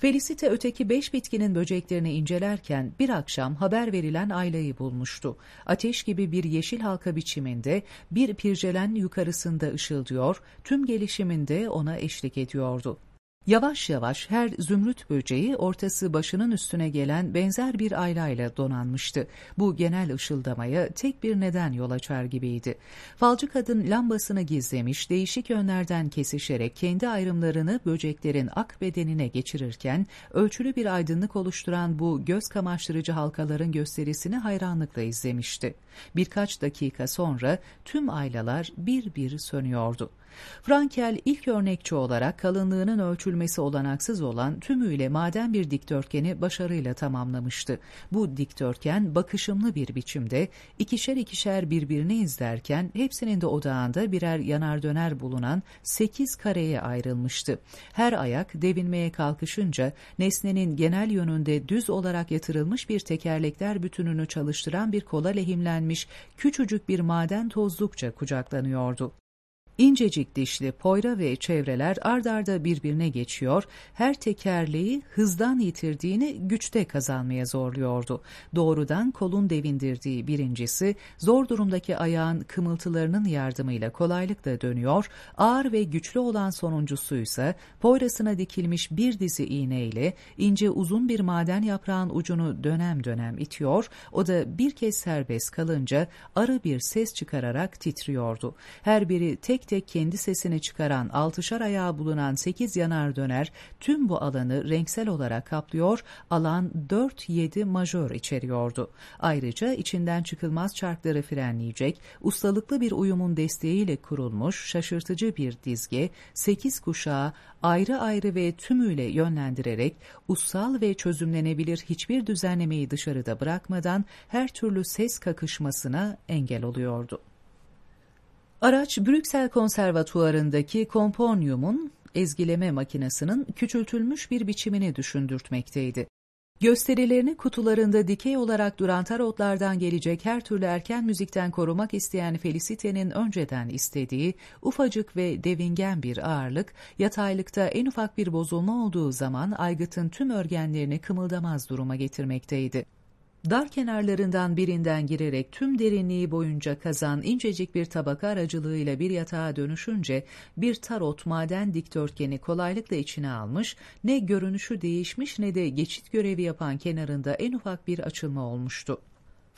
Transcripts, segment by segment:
Felicite öteki beş bitkinin böceklerini incelerken bir akşam haber verilen aileyi bulmuştu. Ateş gibi bir yeşil halka biçiminde bir pircelen yukarısında ışıldıyor, tüm gelişiminde ona eşlik ediyordu. Yavaş yavaş her zümrüt böceği ortası başının üstüne gelen benzer bir aylayla donanmıştı. Bu genel ışıldamaya tek bir neden yol açar gibiydi. Falcı kadın lambasını gizlemiş, değişik yönlerden kesişerek kendi ayrımlarını böceklerin ak bedenine geçirirken, ölçülü bir aydınlık oluşturan bu göz kamaştırıcı halkaların gösterisini hayranlıkla izlemişti. Birkaç dakika sonra tüm aylalar bir bir sönüyordu. Frankel ilk örnekçi olarak kalınlığının ölçülmesi olanaksız olan tümüyle maden bir dikdörtgeni başarıyla tamamlamıştı. Bu dikdörtgen bakışımlı bir biçimde ikişer ikişer birbirini izlerken hepsinin de odağında birer yanar döner bulunan sekiz kareye ayrılmıştı. Her ayak devinmeye kalkışınca nesnenin genel yönünde düz olarak yatırılmış bir tekerlekler bütününü çalıştıran bir kola lehimlenmiş küçücük bir maden tozlukça kucaklanıyordu. İncecik dişli poyra ve çevreler ardarda birbirine geçiyor, her tekerleği hızdan yitirdiğini güçte kazanmaya zorluyordu. Doğrudan kolun devindirdiği birincisi, zor durumdaki ayağın kımıltılarının yardımıyla kolaylıkla dönüyor, ağır ve güçlü olan sonuncusuysa poyrasına dikilmiş bir dizi iğneyle ince uzun bir maden yaprağın ucunu dönem dönem itiyor, o da bir kez serbest kalınca arı bir ses çıkararak titriyordu. Her biri tek tek kendi sesini çıkaran altışar ayağı bulunan sekiz yanar döner tüm bu alanı renksel olarak kaplıyor, alan 4-7 majör içeriyordu. Ayrıca içinden çıkılmaz çarkları frenleyecek, ustalıklı bir uyumun desteğiyle kurulmuş şaşırtıcı bir dizge, sekiz kuşağı ayrı ayrı ve tümüyle yönlendirerek ussal ve çözümlenebilir hiçbir düzenlemeyi dışarıda bırakmadan her türlü ses kakışmasına engel oluyordu. Araç Brüksel Konservatuarı'ndaki komponyumun ezgileme makinesinin küçültülmüş bir biçimini düşündürtmekteydi. Gösterilerini kutularında dikey olarak duran tarotlardan gelecek her türlü erken müzikten korumak isteyen Felicite'nin önceden istediği ufacık ve devingen bir ağırlık, yataylıkta en ufak bir bozulma olduğu zaman aygıtın tüm örgenlerini kımıldamaz duruma getirmekteydi. Dar kenarlarından birinden girerek tüm derinliği boyunca kazan incecik bir tabaka aracılığıyla bir yatağa dönüşünce bir tarot maden dikdörtgeni kolaylıkla içine almış, ne görünüşü değişmiş ne de geçit görevi yapan kenarında en ufak bir açılma olmuştu.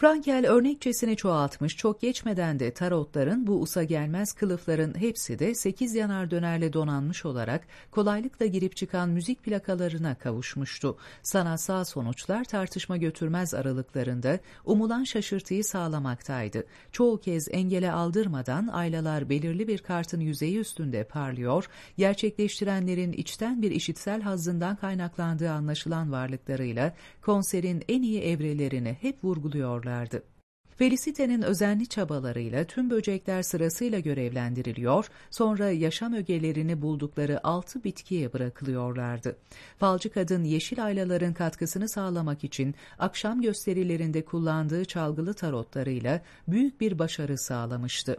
Frankel örnekçesini çoğaltmış, çok geçmeden de tarotların bu usa gelmez kılıfların hepsi de sekiz yanar dönerle donanmış olarak kolaylıkla girip çıkan müzik plakalarına kavuşmuştu. Sanatsal sonuçlar tartışma götürmez aralıklarında umulan şaşırtıyı sağlamaktaydı. Çoğu kez engele aldırmadan aylalar belirli bir kartın yüzeyi üstünde parlıyor, gerçekleştirenlerin içten bir işitsel hazzından kaynaklandığı anlaşılan varlıklarıyla konserin en iyi evrelerini hep vurguluyorlar ediyorlardı. Felicite'nin özenli çabalarıyla tüm böcekler sırasıyla görevlendiriliyor, sonra yaşam ögelerini buldukları altı bitkiye bırakılıyorlardı. Falcı kadın yeşil aylaların katkısını sağlamak için akşam gösterilerinde kullandığı çalgılı tarotlarıyla büyük bir başarı sağlamıştı.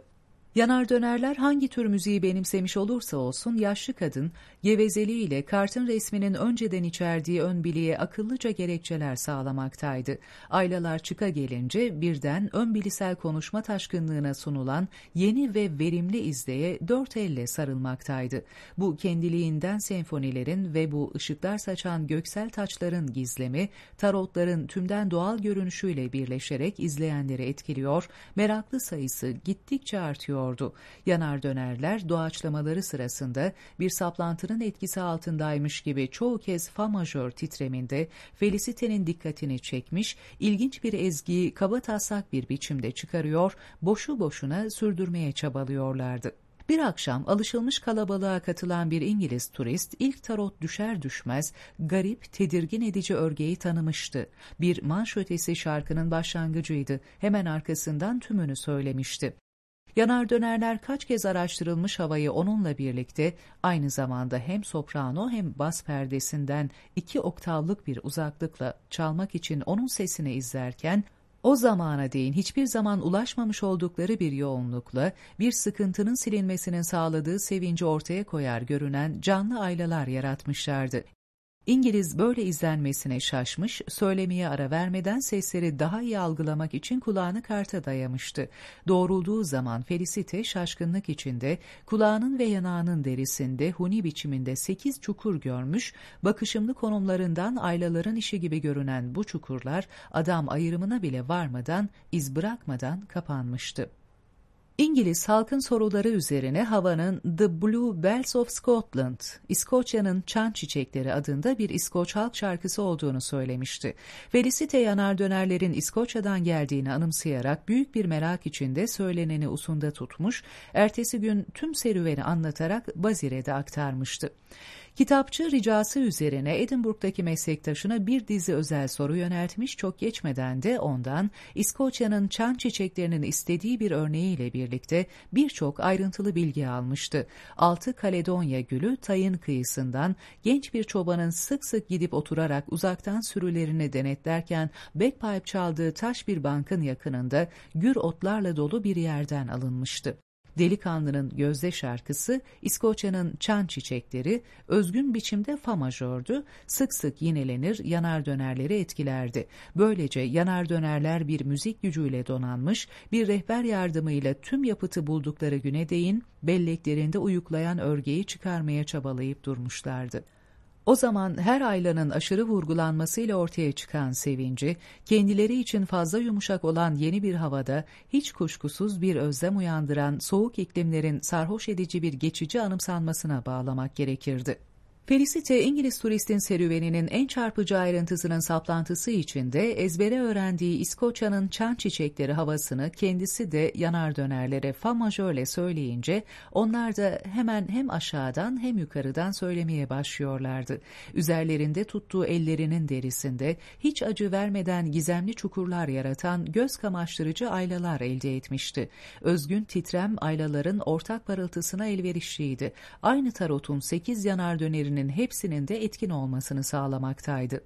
Yanar dönerler hangi tür müziği benimsemiş olursa olsun yaşlı kadın gevezeliğiyle kartın resminin önceden içerdiği ön biliğe akıllıca gerekçeler sağlamaktaydı. Aylalar çıka gelince birden ön bilisel konuşma taşkınlığına sunulan yeni ve verimli izleye dört elle sarılmaktaydı. Bu kendiliğinden senfonilerin ve bu ışıklar saçan göksel taçların gizlemi, tarotların tümden doğal görünüşüyle birleşerek izleyenleri etkiliyor, meraklı sayısı gittikçe artıyor ediyordu. Yanar dönerler doğaçlamaları sırasında bir saplantının etkisi altındaymış gibi çoğu kez fa majör titreminde Felicite'nin dikkatini çekmiş, ilginç bir ezgiyi kaba taslak bir biçimde çıkarıyor, boşu boşuna sürdürmeye çabalıyorlardı. Bir akşam alışılmış kalabalığa katılan bir İngiliz turist ilk tarot düşer düşmez garip, tedirgin edici örgeyi tanımıştı. Bir manş şarkının başlangıcıydı. Hemen arkasından tümünü söylemişti. Yanar dönerler kaç kez araştırılmış havayı onunla birlikte aynı zamanda hem soprano hem bas perdesinden iki oktavlık bir uzaklıkla çalmak için onun sesini izlerken o zamana değin hiçbir zaman ulaşmamış oldukları bir yoğunlukla bir sıkıntının silinmesinin sağladığı sevinci ortaya koyar görünen canlı aylalar yaratmışlardı. İngiliz böyle izlenmesine şaşmış, söylemeye ara vermeden sesleri daha iyi algılamak için kulağını karta dayamıştı. Doğrulduğu zaman Felicite şaşkınlık içinde kulağının ve yanağının derisinde huni biçiminde sekiz çukur görmüş, bakışımlı konumlarından aylaların işi gibi görünen bu çukurlar adam ayrımına bile varmadan, iz bırakmadan kapanmıştı. İngiliz halkın soruları üzerine havanın The Blue Bells of Scotland, İskoçya'nın Çan Çiçekleri adında bir İskoç halk şarkısı olduğunu söylemişti. Felicite yanar dönerlerin İskoçya'dan geldiğini anımsayarak büyük bir merak içinde söyleneni usunda tutmuş, ertesi gün tüm serüveni anlatarak Bazire'de aktarmıştı. Kitapçı ricası üzerine Edinburgh'daki meslektaşına bir dizi özel soru yöneltmiş çok geçmeden de ondan İskoçya'nın çan çiçeklerinin istediği bir örneğiyle birlikte birçok ayrıntılı bilgi almıştı. Altı Kaledonya gülü Tayın kıyısından genç bir çobanın sık sık gidip oturarak uzaktan sürülerini denetlerken bagpipe çaldığı taş bir bankın yakınında gür otlarla dolu bir yerden alınmıştı. Delikanlının Gözde şarkısı İskoçya'nın çan çiçekleri özgün biçimde fa majördü, sık sık yinelenir, yanar dönerleri etkilerdi. Böylece yanar dönerler bir müzik gücüyle donanmış, bir rehber yardımıyla tüm yapıtı buldukları güne değin belleklerinde uyuklayan örgeyi çıkarmaya çabalayıp durmuşlardı. O zaman her aylanın aşırı vurgulanmasıyla ortaya çıkan sevinci, kendileri için fazla yumuşak olan yeni bir havada hiç kuşkusuz bir özlem uyandıran soğuk iklimlerin sarhoş edici bir geçici anımsanmasına bağlamak gerekirdi. Felicite, İngiliz turistin serüveninin en çarpıcı ayrıntısının saplantısı içinde ezbere öğrendiği İskoçya'nın çan çiçekleri havasını kendisi de yanar dönerlere fa majörle söyleyince onlar da hemen hem aşağıdan hem yukarıdan söylemeye başlıyorlardı. Üzerlerinde tuttuğu ellerinin derisinde hiç acı vermeden gizemli çukurlar yaratan göz kamaştırıcı aylalar elde etmişti. Özgün titrem aylaların ortak parıltısına elverişliydi. Aynı tarotun sekiz yanar dönerin gösterilerinin hepsinin de etkin olmasını sağlamaktaydı.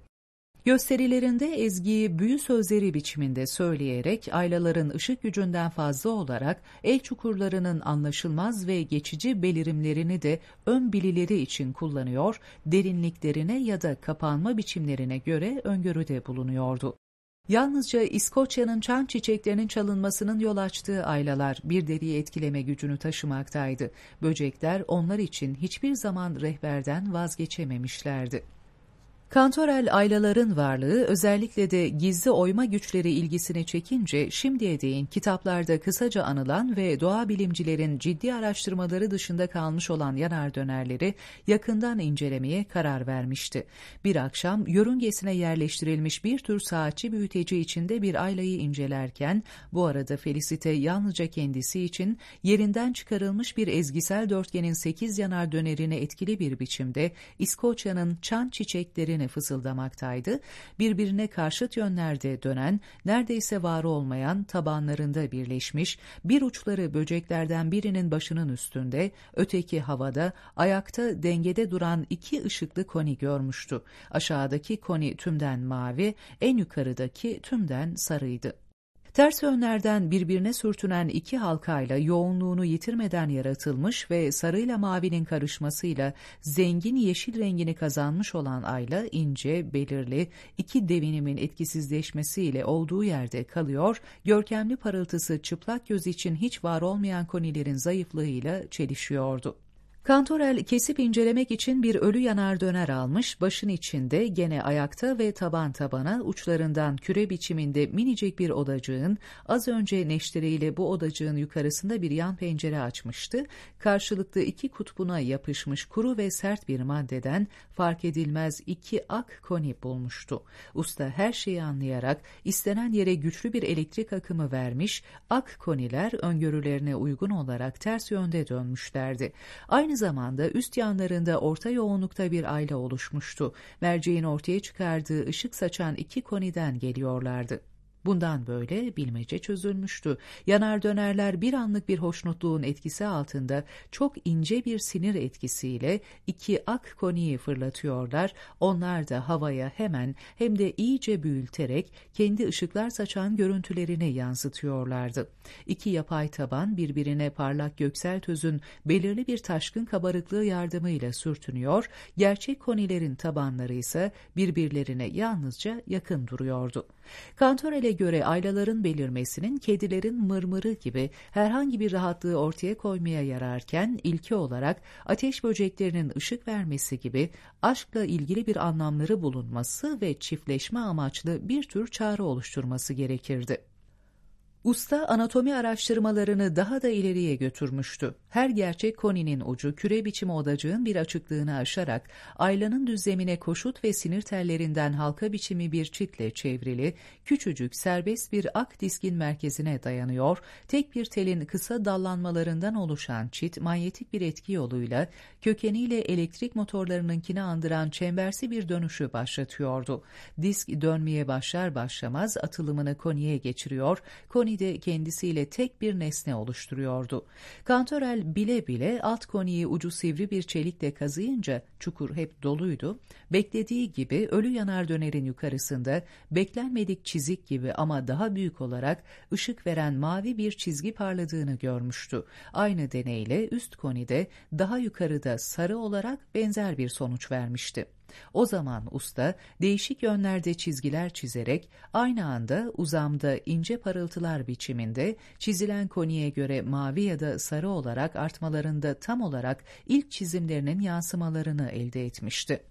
Gösterilerinde ezgiyi büyü sözleri biçiminde söyleyerek aylaların ışık gücünden fazla olarak el çukurlarının anlaşılmaz ve geçici belirimlerini de ön bilileri için kullanıyor, derinliklerine ya da kapanma biçimlerine göre öngörüde bulunuyordu. Yalnızca İskoçya'nın çan çiçeklerinin çalınmasının yol açtığı aylalar bir deriyi etkileme gücünü taşımaktaydı. Böcekler onlar için hiçbir zaman rehberden vazgeçememişlerdi. Kantorel aylaların varlığı özellikle de gizli oyma güçleri ilgisini çekince şimdiye değin kitaplarda kısaca anılan ve doğa bilimcilerin ciddi araştırmaları dışında kalmış olan yanar dönerleri yakından incelemeye karar vermişti. Bir akşam yörüngesine yerleştirilmiş bir tür saatçi büyüteci içinde bir aylayı incelerken bu arada Felicite yalnızca kendisi için yerinden çıkarılmış bir ezgisel dörtgenin sekiz yanar dönerine etkili bir biçimde İskoçya'nın çan çiçekleri birbirine fısıldamaktaydı. Birbirine karşıt yönlerde dönen, neredeyse var olmayan tabanlarında birleşmiş, bir uçları böceklerden birinin başının üstünde, öteki havada, ayakta dengede duran iki ışıklı koni görmüştü. Aşağıdaki koni tümden mavi, en yukarıdaki tümden sarıydı. Ters yönlerden birbirine sürtünen iki halkayla yoğunluğunu yitirmeden yaratılmış ve sarıyla mavinin karışmasıyla zengin yeşil rengini kazanmış olan ayla ince, belirli, iki devinimin etkisizleşmesiyle olduğu yerde kalıyor, görkemli parıltısı çıplak göz için hiç var olmayan konilerin zayıflığıyla çelişiyordu. Kantorel kesip incelemek için bir ölü yanar döner almış, başın içinde gene ayakta ve taban tabana uçlarından küre biçiminde minicik bir odacığın, az önce neşteriyle bu odacığın yukarısında bir yan pencere açmıştı, karşılıklı iki kutbuna yapışmış kuru ve sert bir maddeden fark edilmez iki ak koni bulmuştu. Usta her şeyi anlayarak istenen yere güçlü bir elektrik akımı vermiş, ak koniler öngörülerine uygun olarak ters yönde dönmüşlerdi. Aynı zamanda üst yanlarında orta yoğunlukta bir ayla oluşmuştu. Merceğin ortaya çıkardığı ışık saçan iki koniden geliyorlardı. Bundan böyle bilmece çözülmüştü. Yanar dönerler bir anlık bir hoşnutluğun etkisi altında çok ince bir sinir etkisiyle iki ak koniyi fırlatıyorlar. Onlar da havaya hemen hem de iyice büyülterek kendi ışıklar saçan görüntülerini yansıtıyorlardı. İki yapay taban birbirine parlak göksel tözün belirli bir taşkın kabarıklığı yardımıyla sürtünüyor, gerçek konilerin tabanları ise birbirlerine yalnızca yakın duruyordu. Kantorel'e göre aylaların belirmesinin kedilerin mırmırı gibi herhangi bir rahatlığı ortaya koymaya yararken ilki olarak ateş böceklerinin ışık vermesi gibi aşkla ilgili bir anlamları bulunması ve çiftleşme amaçlı bir tür çağrı oluşturması gerekirdi. Usta anatomi araştırmalarını daha da ileriye götürmüştü. Her gerçek koninin ucu küre biçimi odacığın bir açıklığını aşarak aylanın düzlemine koşut ve sinir tellerinden halka biçimi bir çitle çevrili, küçücük serbest bir ak diskin merkezine dayanıyor, tek bir telin kısa dallanmalarından oluşan çit manyetik bir etki yoluyla kökeniyle elektrik motorlarınınkini andıran çembersi bir dönüşü başlatıyordu. Disk dönmeye başlar başlamaz atılımını koniye geçiriyor, koni de kendisiyle tek bir nesne oluşturuyordu. Kantorel bile bile alt koniyi ucu sivri bir çelikle kazıyınca çukur hep doluydu. Beklediği gibi ölü yanar dönerin yukarısında beklenmedik çizik gibi ama daha büyük olarak ışık veren mavi bir çizgi parladığını görmüştü. Aynı deneyle üst konide daha yukarıda sarı olarak benzer bir sonuç vermişti. O zaman usta değişik yönlerde çizgiler çizerek aynı anda uzamda ince parıltılar biçiminde çizilen koniye göre mavi ya da sarı olarak artmalarında tam olarak ilk çizimlerinin yansımalarını elde etmişti.